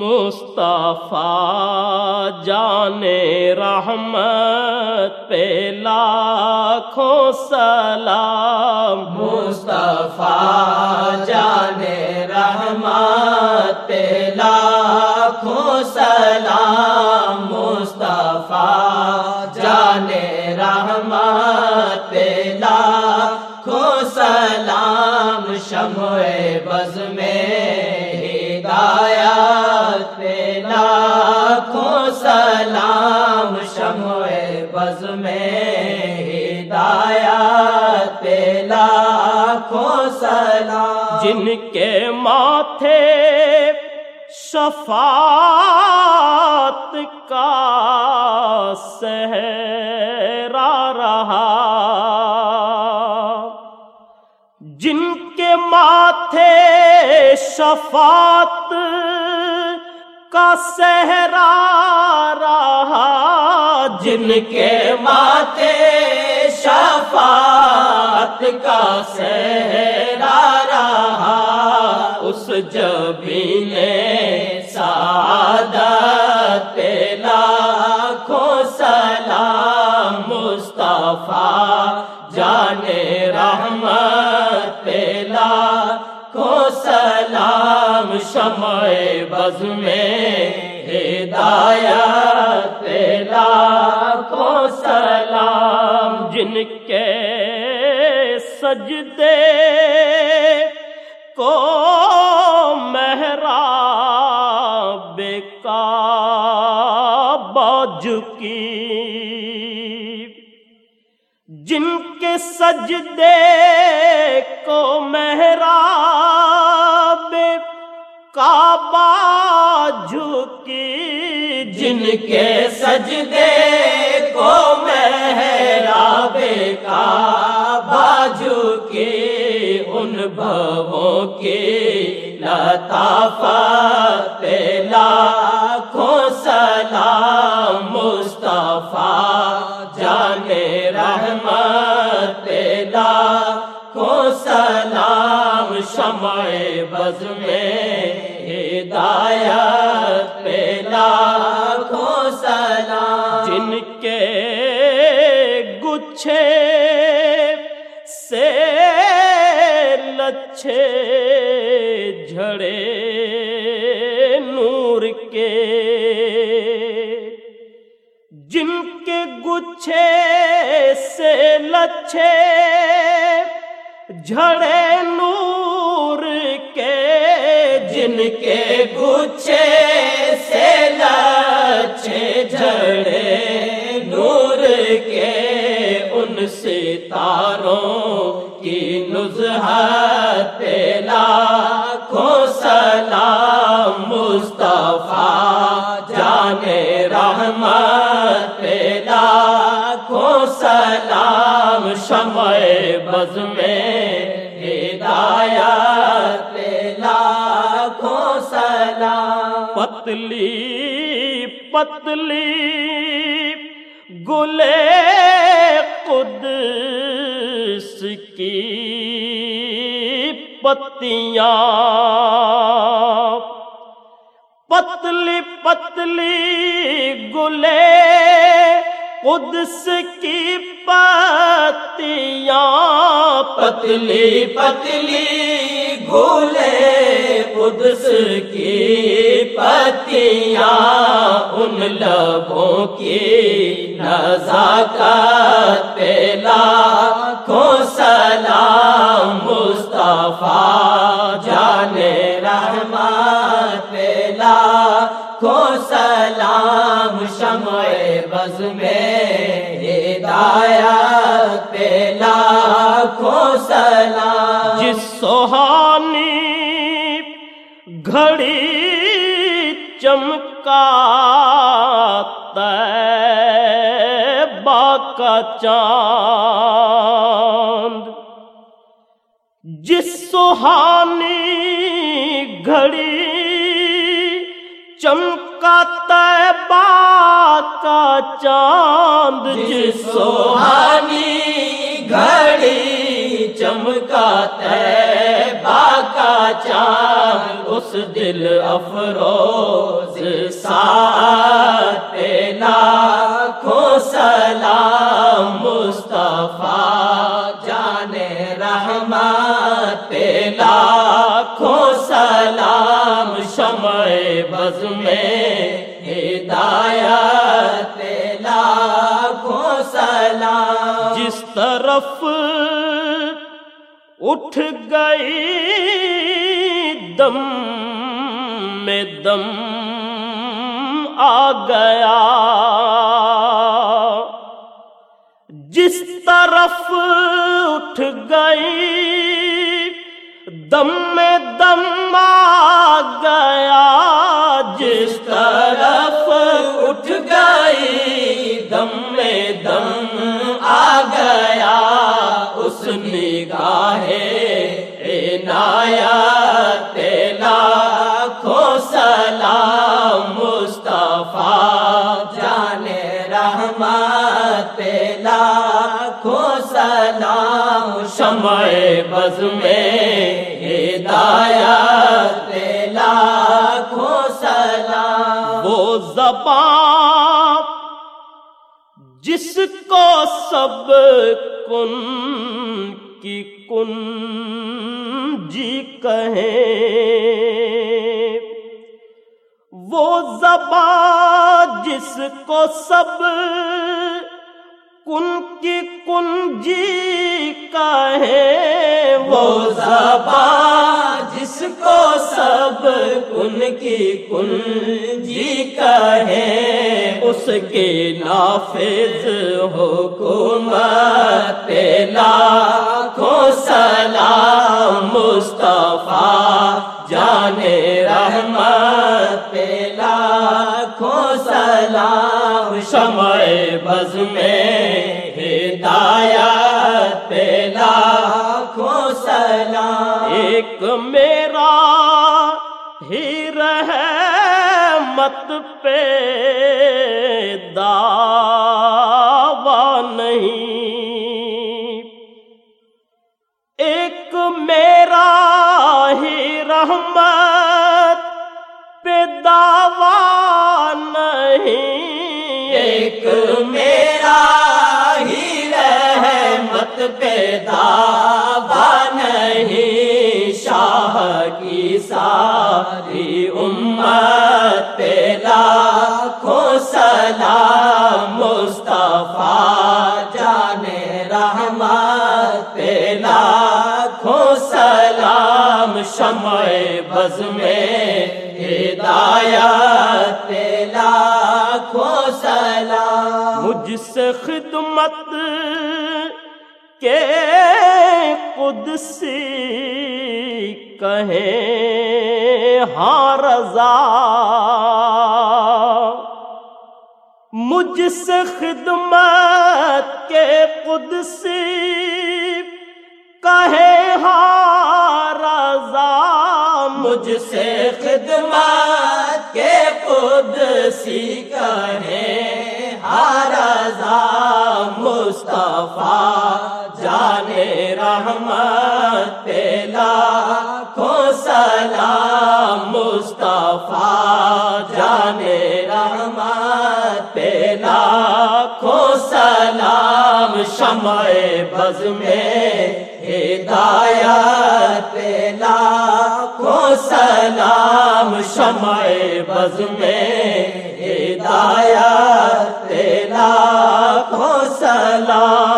مصطفیٰ جان رحمت پہ لاکھوں سلام۔ مصطفیٰ جان رحمت پہ لاکھوں سلام۔ بز میں ہدایت پہ لاکھوں سلام۔ جن کے ماتھے شفاعت کا سہرا رہا۔ جن کے ماتھے شفاعت کا سہرا رہا۔ جن کے ماتھے شفاعت کا سہرا رہا، اس جبین سعادت پہ لاکھوں سلام مصطفیٰ جان رحمت پہ لاکھوں سلام شمع بز میں ہدایت لاکھوں سلام، جن کے سجدے کو محراب کا جھکی۔ جن کے سجدے کو محراب کعبہ جھکی۔ جن کے سجدے کو محراب کا باجو کے ان بھووں کے لطافت، لاکھوں سلام مصطفیٰ، جان رحمت، لاکھوں سلام شمع بز میں کے گچھے سے لچھے جھڑے نور کے۔ جن کے گچھے سے لچھے جھڑے نور کے۔ جن کے گچھے سے لچھے جھڑے ستاروں کی نزہت لاکھوں سلام مصطفیٰ جان رحمت لاکھوں سلام شمع بز میں ہدایت لاکھوں سلام پتلی پتلی گلے قدس کی پتیاں پتلی پتلی گلے قدس کی پتیاں پتلی پتلی گھولے قدس کی پتیاں لبوں کی نزاکت پہ لاکھوں سلام مصطفیٰ جان رحمت پہ لاکھوں سلام شمع بز میں ہدایت پہ لاکھوں سلام جس سوہانی با کا چاند۔ جس سہانی گھڑی چمکا طیبہ کا چاند۔ جس سوہانی گھڑی چمکا کا چاند، اس دل افروز ساتھ رحمت لاکھوں سلام شمع بز میں ہدایت لاکھوں سلام جس طرف اٹھ گئی دم میں دم آ گیا جس طرف اٹھ گئی دم میں دم شمع بز میں ہدایت لاکھوں سلام۔ وہ زبان جس کو سب کن کی کن جی کہیں۔ وہ زبان جس کو سب کن کی کن جی کہیں وہ زبان جس کو سب کن کی کن جی کہے، اس کے نافذ حکومت، لاکھوں سلام مصطفیٰ، جان رحمت، لاکھوں سلام شمع بز میں سلام ایک میرا ہی رحمت پہ دعویٰ نہیں۔ ایک میرا ہی رحمت پہ دعویٰ نہیں۔ ایک میرا ہی رحمت پیدا نہیں ساری امت پہ لاکھوں سلام مصطفیٰ جان رحمت پہ لاکھوں سلام شمع بز میں ہدایت لاکھوں سلام مجھ سے خدمت کے قدسی کہیں ہاں رضا۔ مجھ سے خدمت کے قدسی کہے ہاں رضا۔ مجھ سے خدمت کے قدسی کہے ہارضا مصطفیٰ شمع بز میں ہدایت لاکھوں سلام شمع بز میں ہدایت لاکھوں سلام